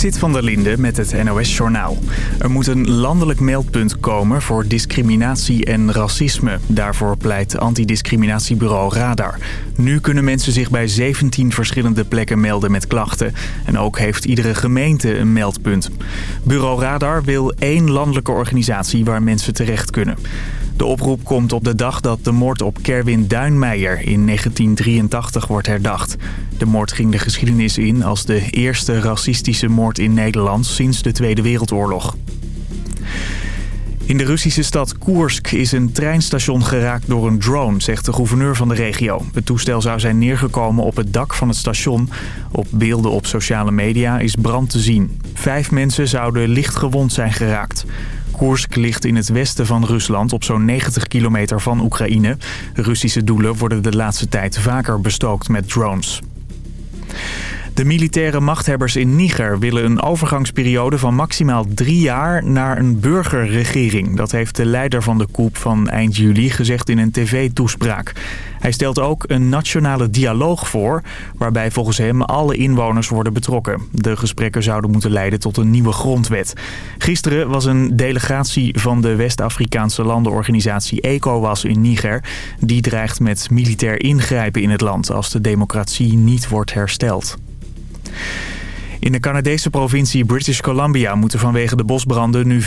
Zit van der Linde met het NOS-journaal. Er moet een landelijk meldpunt komen voor discriminatie en racisme. Daarvoor pleit antidiscriminatiebureau Radar. Nu kunnen mensen zich bij 17 verschillende plekken melden met klachten. En ook heeft iedere gemeente een meldpunt. Bureau Radar wil één landelijke organisatie waar mensen terecht kunnen. De oproep komt op de dag dat de moord op Kerwin Duinmeijer in 1983 wordt herdacht. De moord ging de geschiedenis in als de eerste racistische moord in Nederland sinds de Tweede Wereldoorlog. In de Russische stad Koersk is een treinstation geraakt door een drone, zegt de gouverneur van de regio. Het toestel zou zijn neergekomen op het dak van het station. Op beelden op sociale media is brand te zien. Vijf mensen zouden licht gewond zijn geraakt. Koersk ligt in het westen van Rusland op zo'n 90 kilometer van Oekraïne. Russische doelen worden de laatste tijd vaker bestookt met drones. De militaire machthebbers in Niger willen een overgangsperiode van maximaal drie jaar naar een burgerregering. Dat heeft de leider van de coup van eind juli gezegd in een tv-toespraak. Hij stelt ook een nationale dialoog voor, waarbij volgens hem alle inwoners worden betrokken. De gesprekken zouden moeten leiden tot een nieuwe grondwet. Gisteren was een delegatie van de West-Afrikaanse landenorganisatie ECOWAS in Niger. Die dreigt met militair ingrijpen in het land als de democratie niet wordt hersteld. In de Canadese provincie British Columbia moeten vanwege de bosbranden nu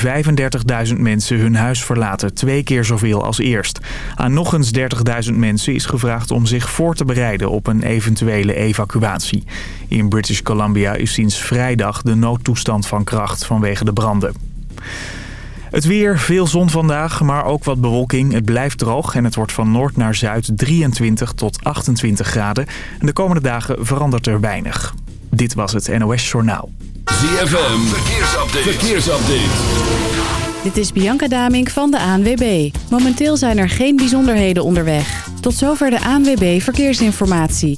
35.000 mensen hun huis verlaten. Twee keer zoveel als eerst. Aan nog eens 30.000 mensen is gevraagd om zich voor te bereiden op een eventuele evacuatie. In British Columbia is sinds vrijdag de noodtoestand van kracht vanwege de branden. Het weer, veel zon vandaag, maar ook wat bewolking. Het blijft droog en het wordt van noord naar zuid 23 tot 28 graden. En de komende dagen verandert er weinig. Dit was het NOS Journaal. ZFM, verkeersupdate. verkeersupdate. Dit is Bianca Damink van de ANWB. Momenteel zijn er geen bijzonderheden onderweg. Tot zover de ANWB Verkeersinformatie.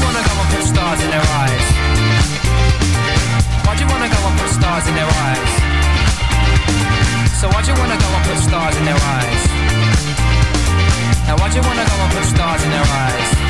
you wanna go and put stars in their eyes? Why'd you wanna go and put stars in their eyes? So why'd you wanna go and put stars in their eyes? Now why'd you wanna go and put stars in their eyes?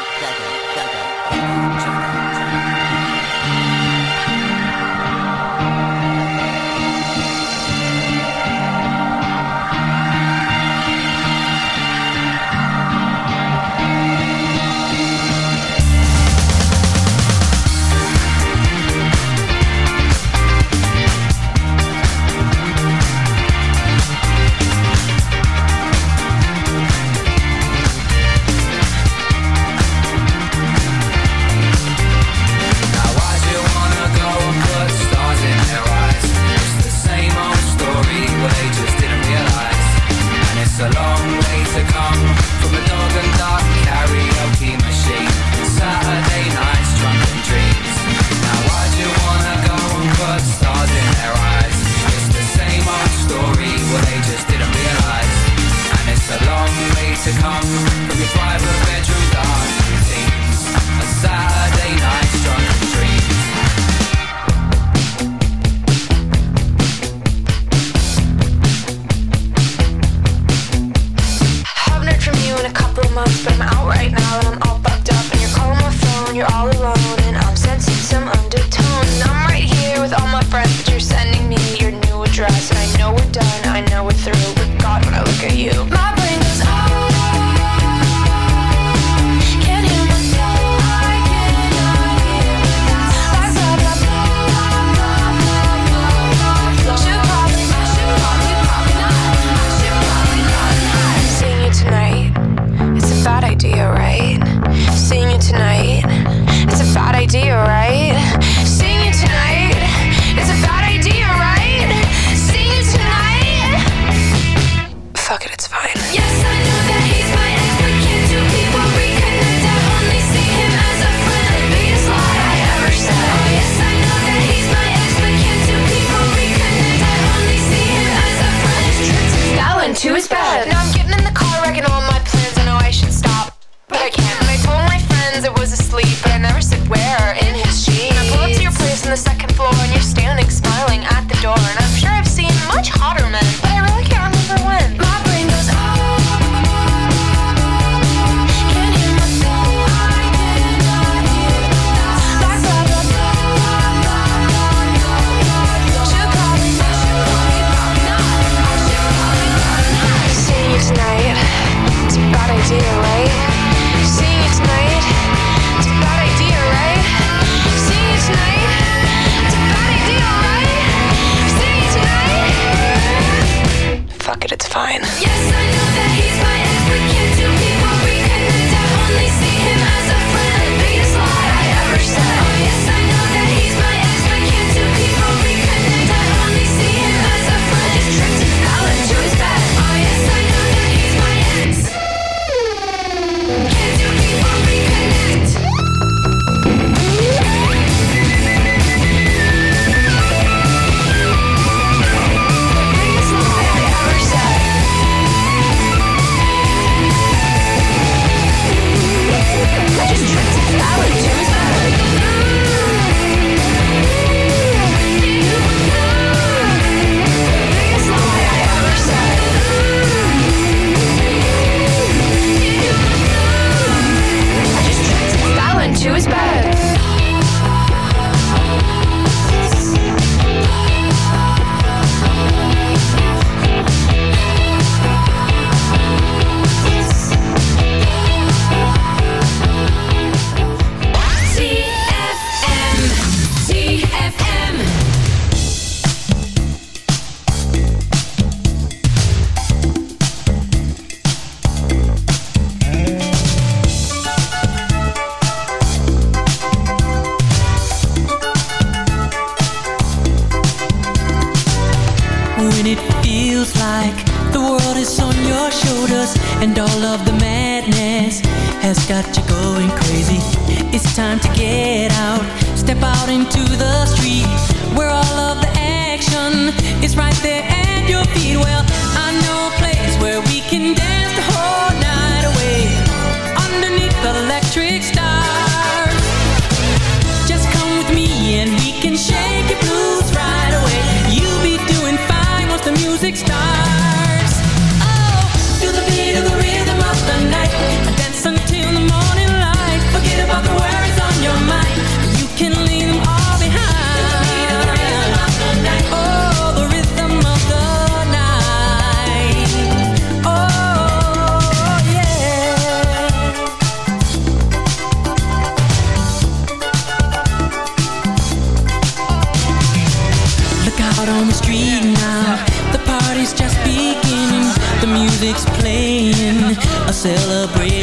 And long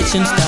celebration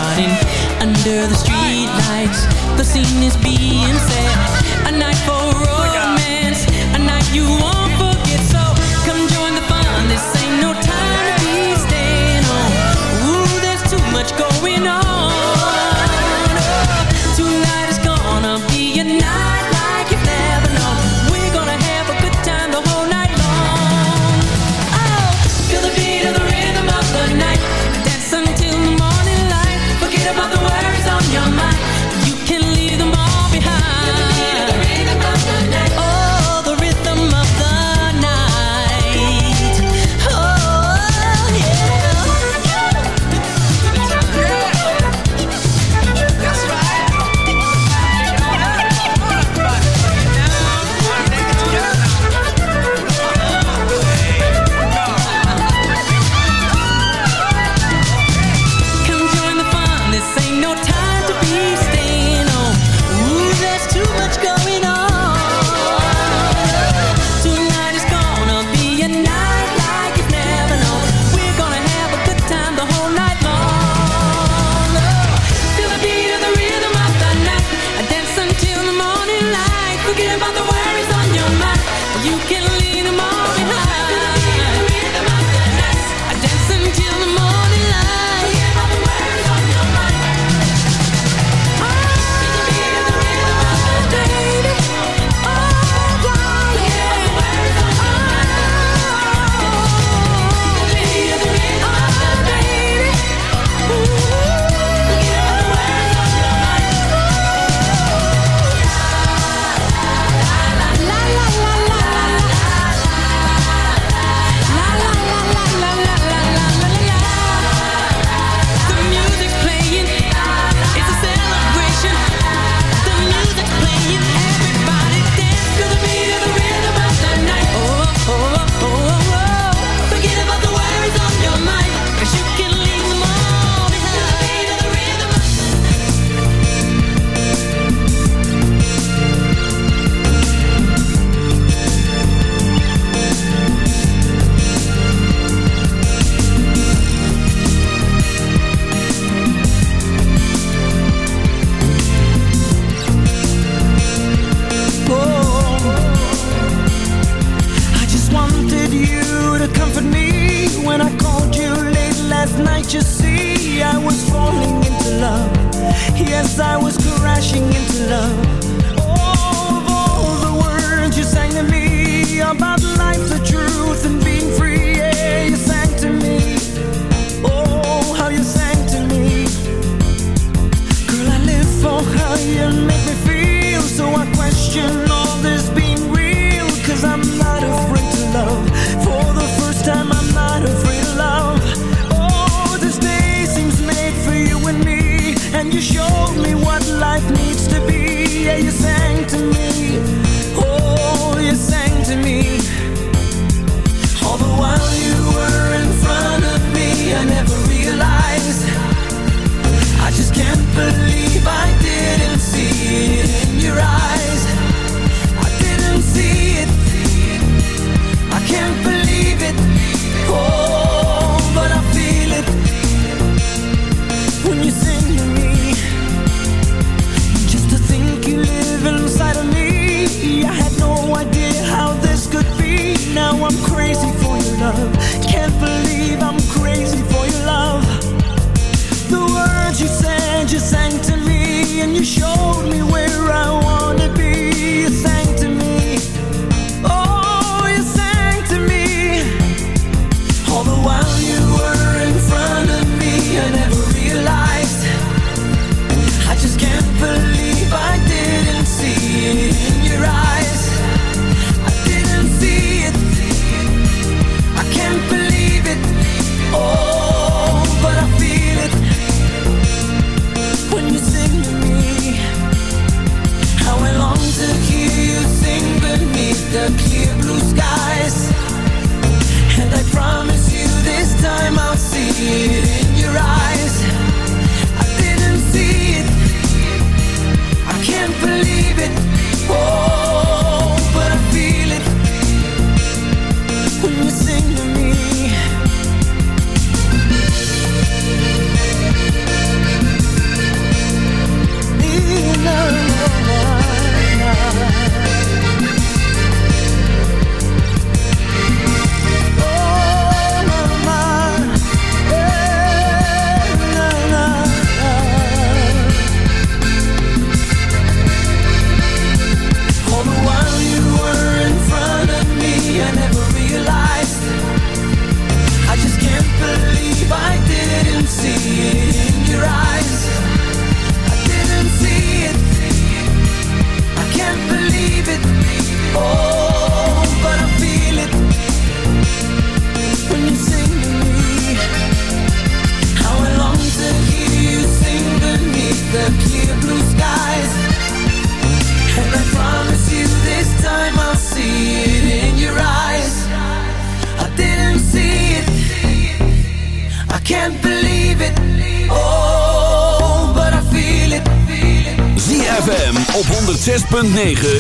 9.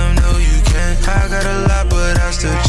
some know you can't. I got a lot, but I still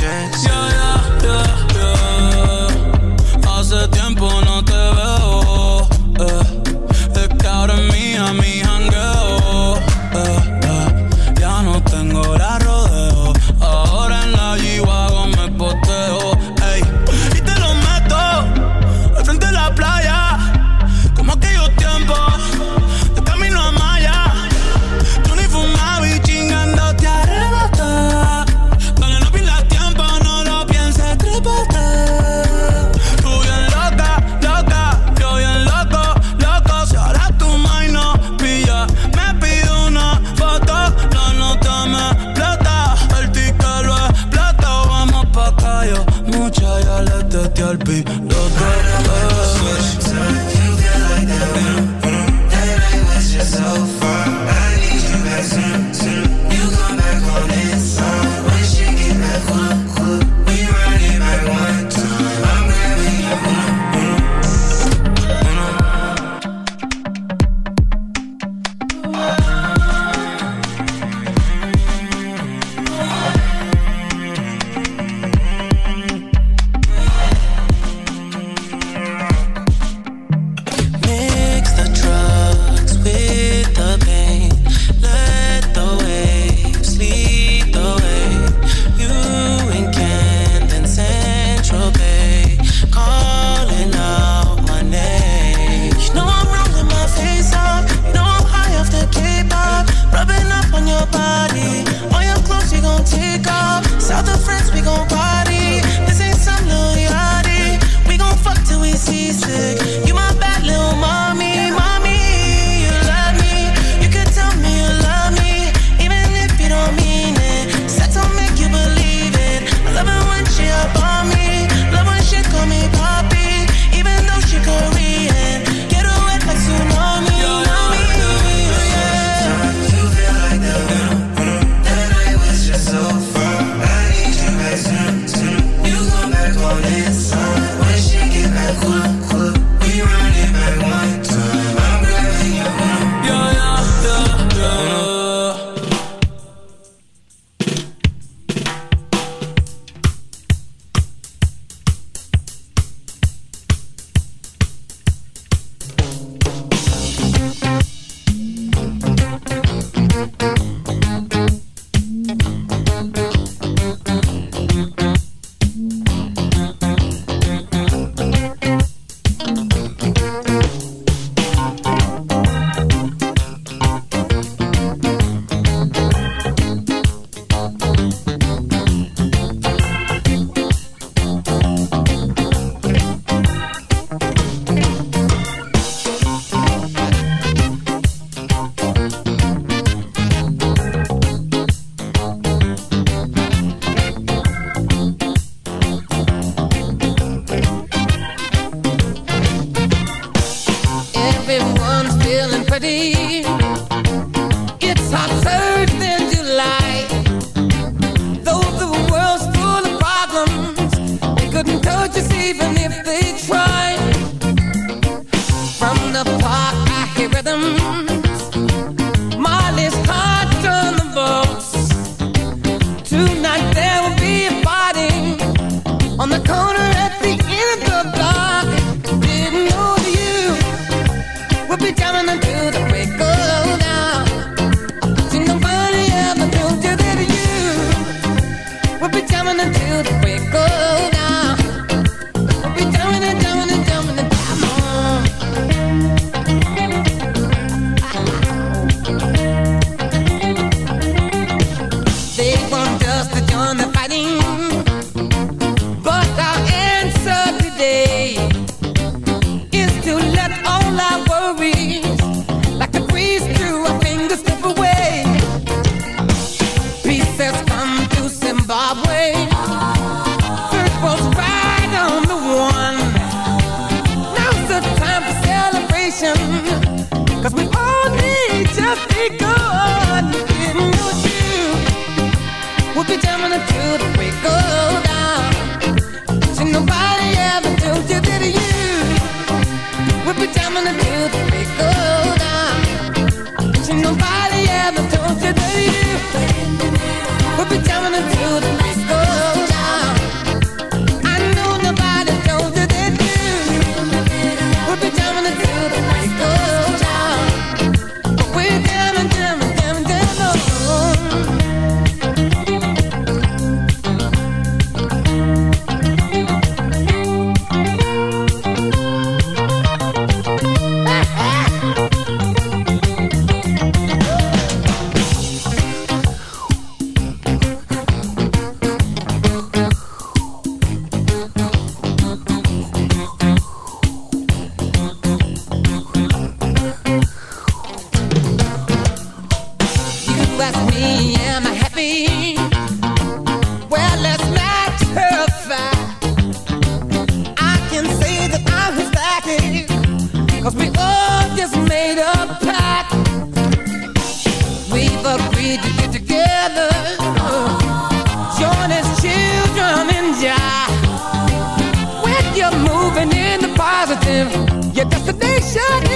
on the corner. shut up.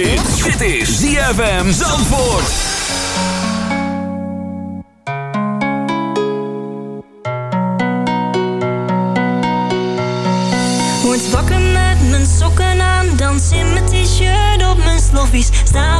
Dit, dit is ZFM Zandvoort. Word wakker met mijn sokken aan, dans in mijn t-shirt op mijn sloffies. staan.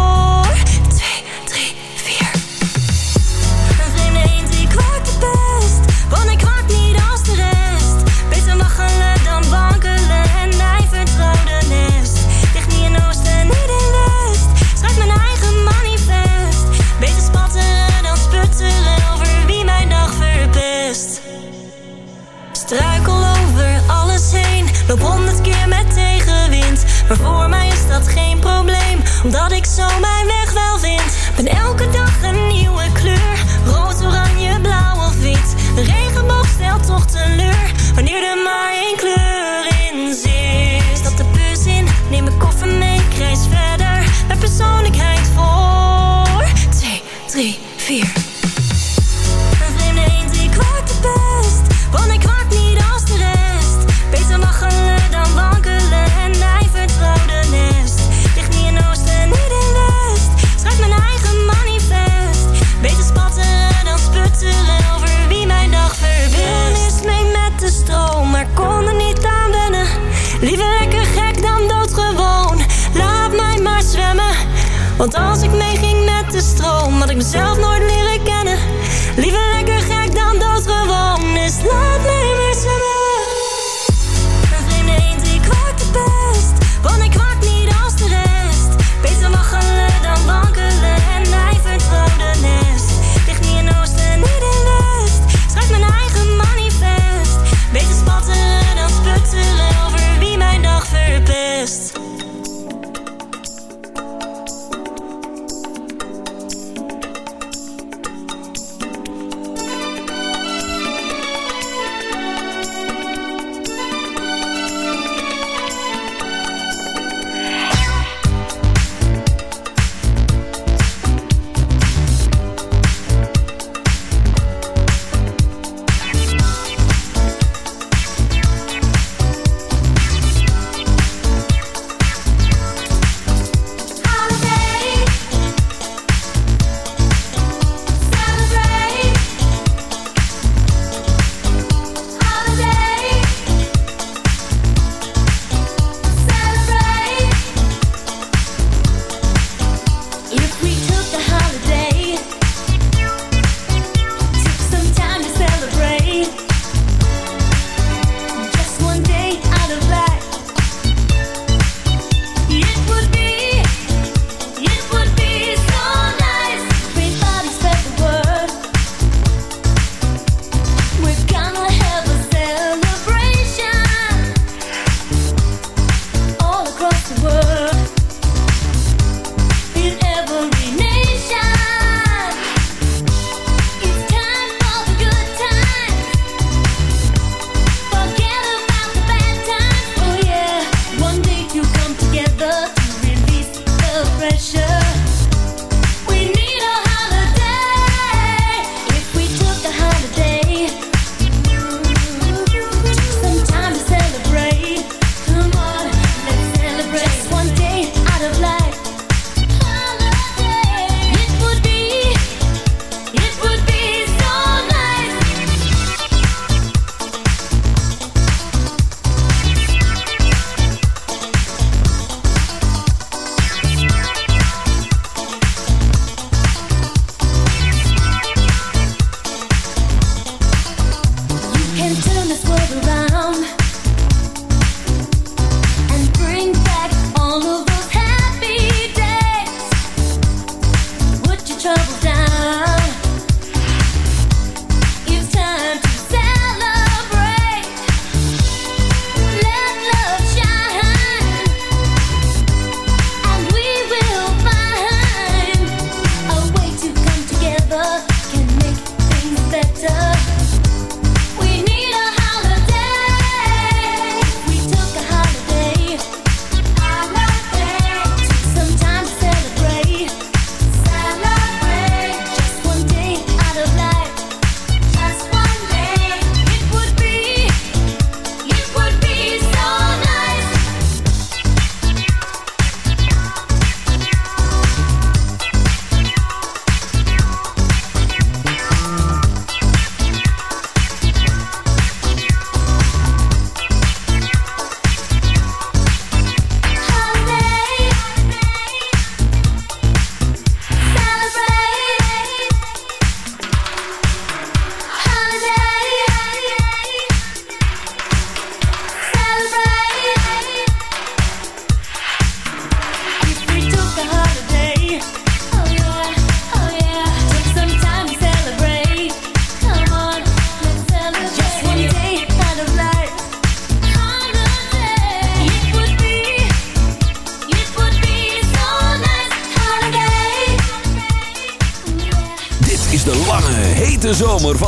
Maar voor mij is dat geen probleem, omdat ik zo mijn weg wel vind. Ben elke dag een nieuwe kleur, rood, oranje, blauw of wit. De regenboog stelt toch teleur, wanneer de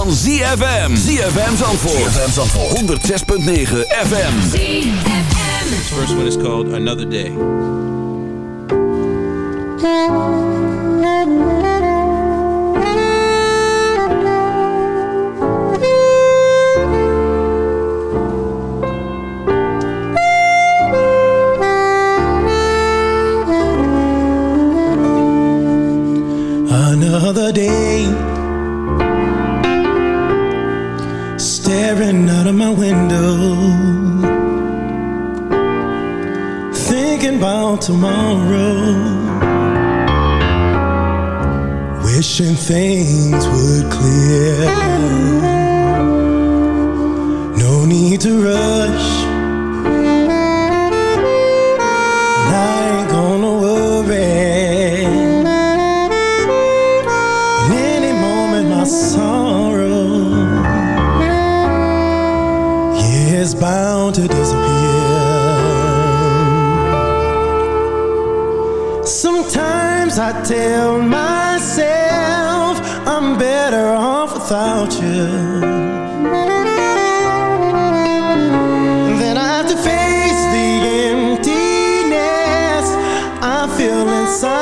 van ZFM. ZFM Zandvoort. ZFM Zandvoort. 106.9 FM. ZFM. This first one is called Another Day. thing.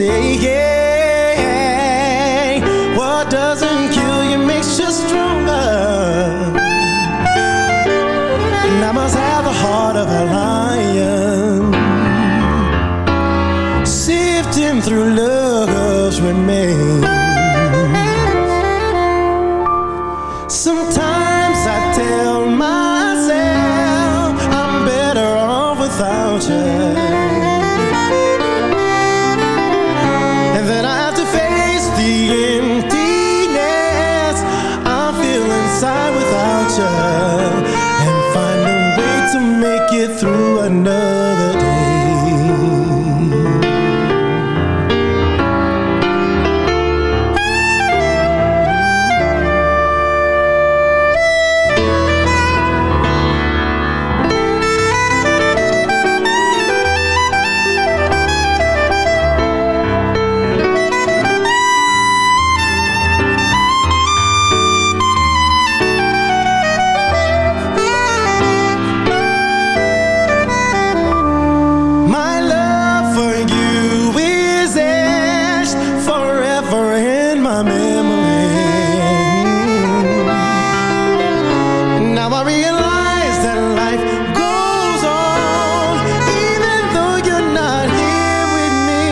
say yeah. What doesn't kill you makes you stronger. And I must have the heart of a lion, sifting through love's remains. forever in my memory. Now I realize that life goes on, even though you're not here with me.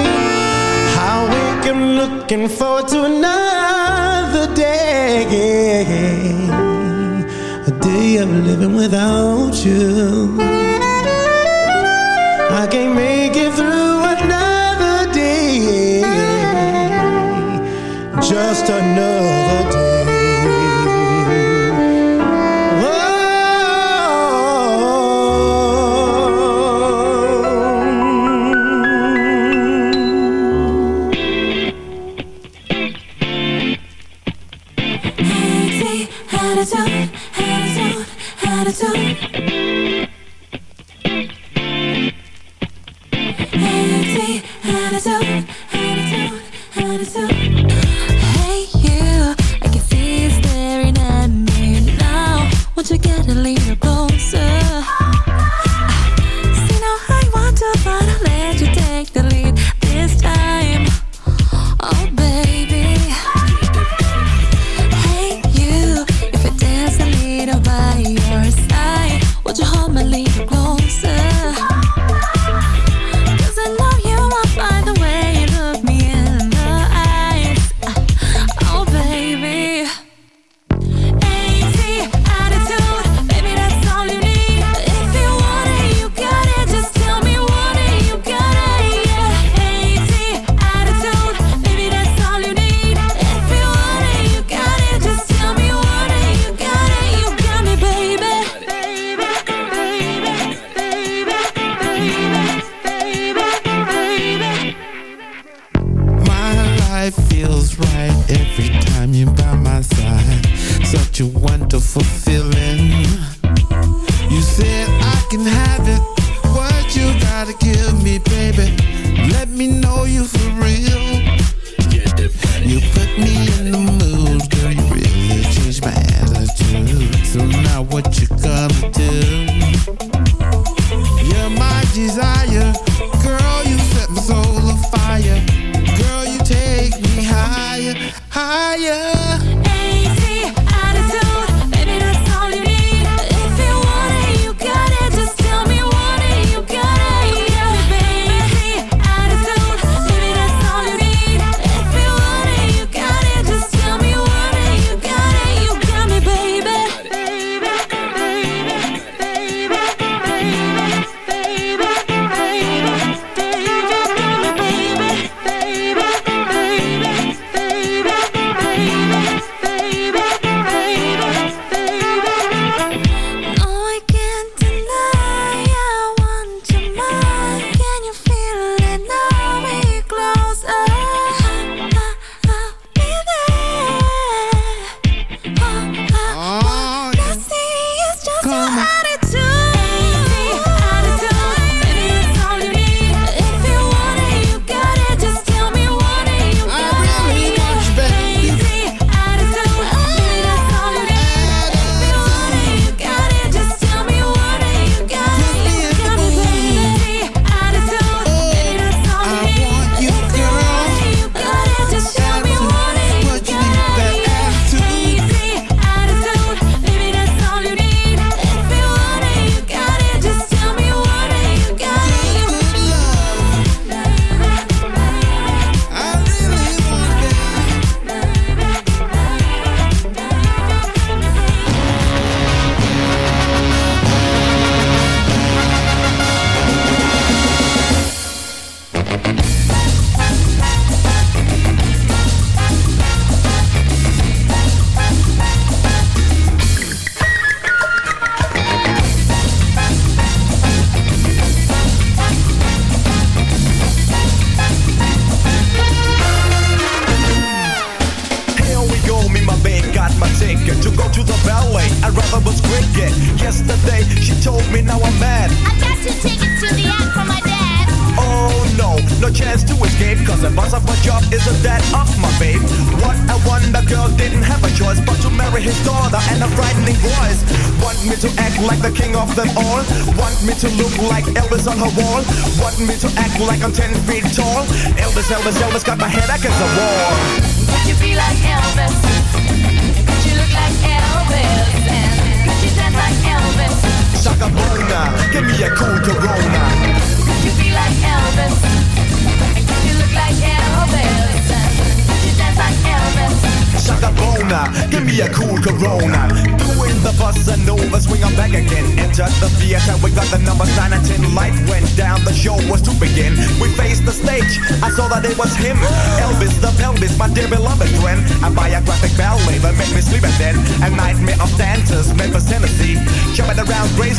I wake up looking forward to another day, a day of living without you. I can't make it through. just another day.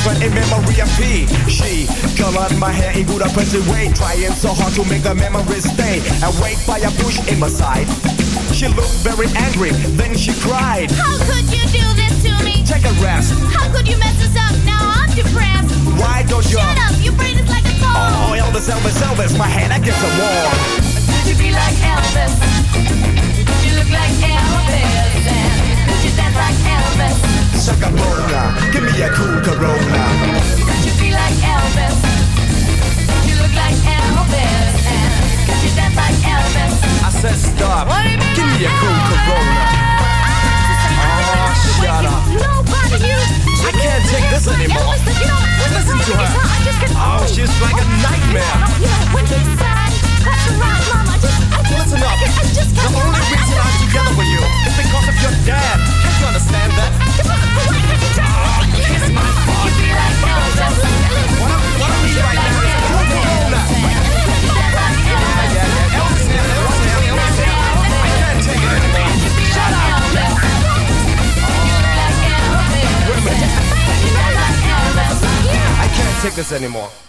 but in memory of P. She colored my hair in good oppressive way, trying so hard to make the memories stay. Awake by a bush in my side. She looked very angry, then she cried. How could you do this to me? Take a rest. How could you mess us up? Now I'm depressed. Why don't you? Shut up, your brain is like a phone. Oh, Elvis, Elvis, Elvis, my hand against the wall. Could you be like Elvis? Could you look like Elvis? And could you dance like Elvis? Shakabola, give me a cool Corona. Cause you feel like Elvis. You look like Elvis. And cause you dance like Elvis. I said stop. What do you mean give me a cool Corona. Oh, shut up. Nobody you. I can't take this anymore. Elvis, you know, Listen to her. Guitar, oh, she's like a nightmare. You know, when just listen up. the only reason I'm together with you is because of your dad. Can't you understand that? I ah, can't take it anymore. I can't take this anymore.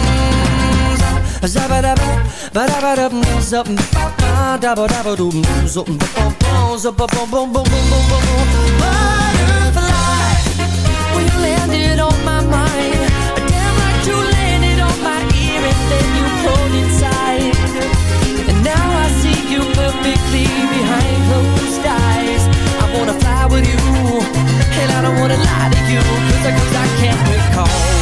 ba da ba. Ba-bum-bum-bum-bum-bum-bum. Butterfly, when you landed on my mind, damn like you landed on my ear and then you pulled inside. And now I see you perfectly behind closed eyes. I wanna fly with you, and I don't wanna lie to you, cause I, cause I can't recall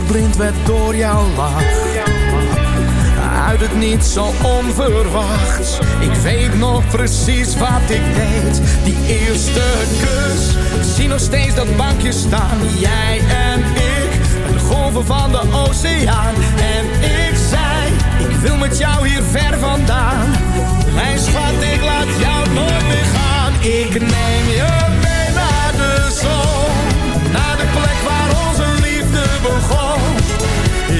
verblind werd door jouw lach. Uit het niet zo onverwachts. Ik weet nog precies wat ik deed. Die eerste kus. Ik zie nog steeds dat bankje staan. Jij en ik. De golven van de oceaan. En ik zei, ik wil met jou hier ver vandaan. Mijn schat, ik laat jou nooit meer gaan. Ik neem je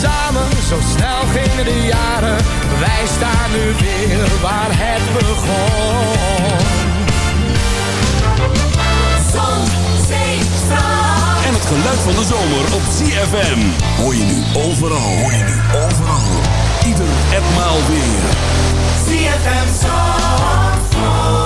Samen, zo snel gingen de jaren. Wij staan nu weer waar het begon. Zon, zee. En het geluid van de zomer op CFM. Hoor je nu overal. Hoor je nu overal. Ieder etmaal weer. CFM Zandvoort.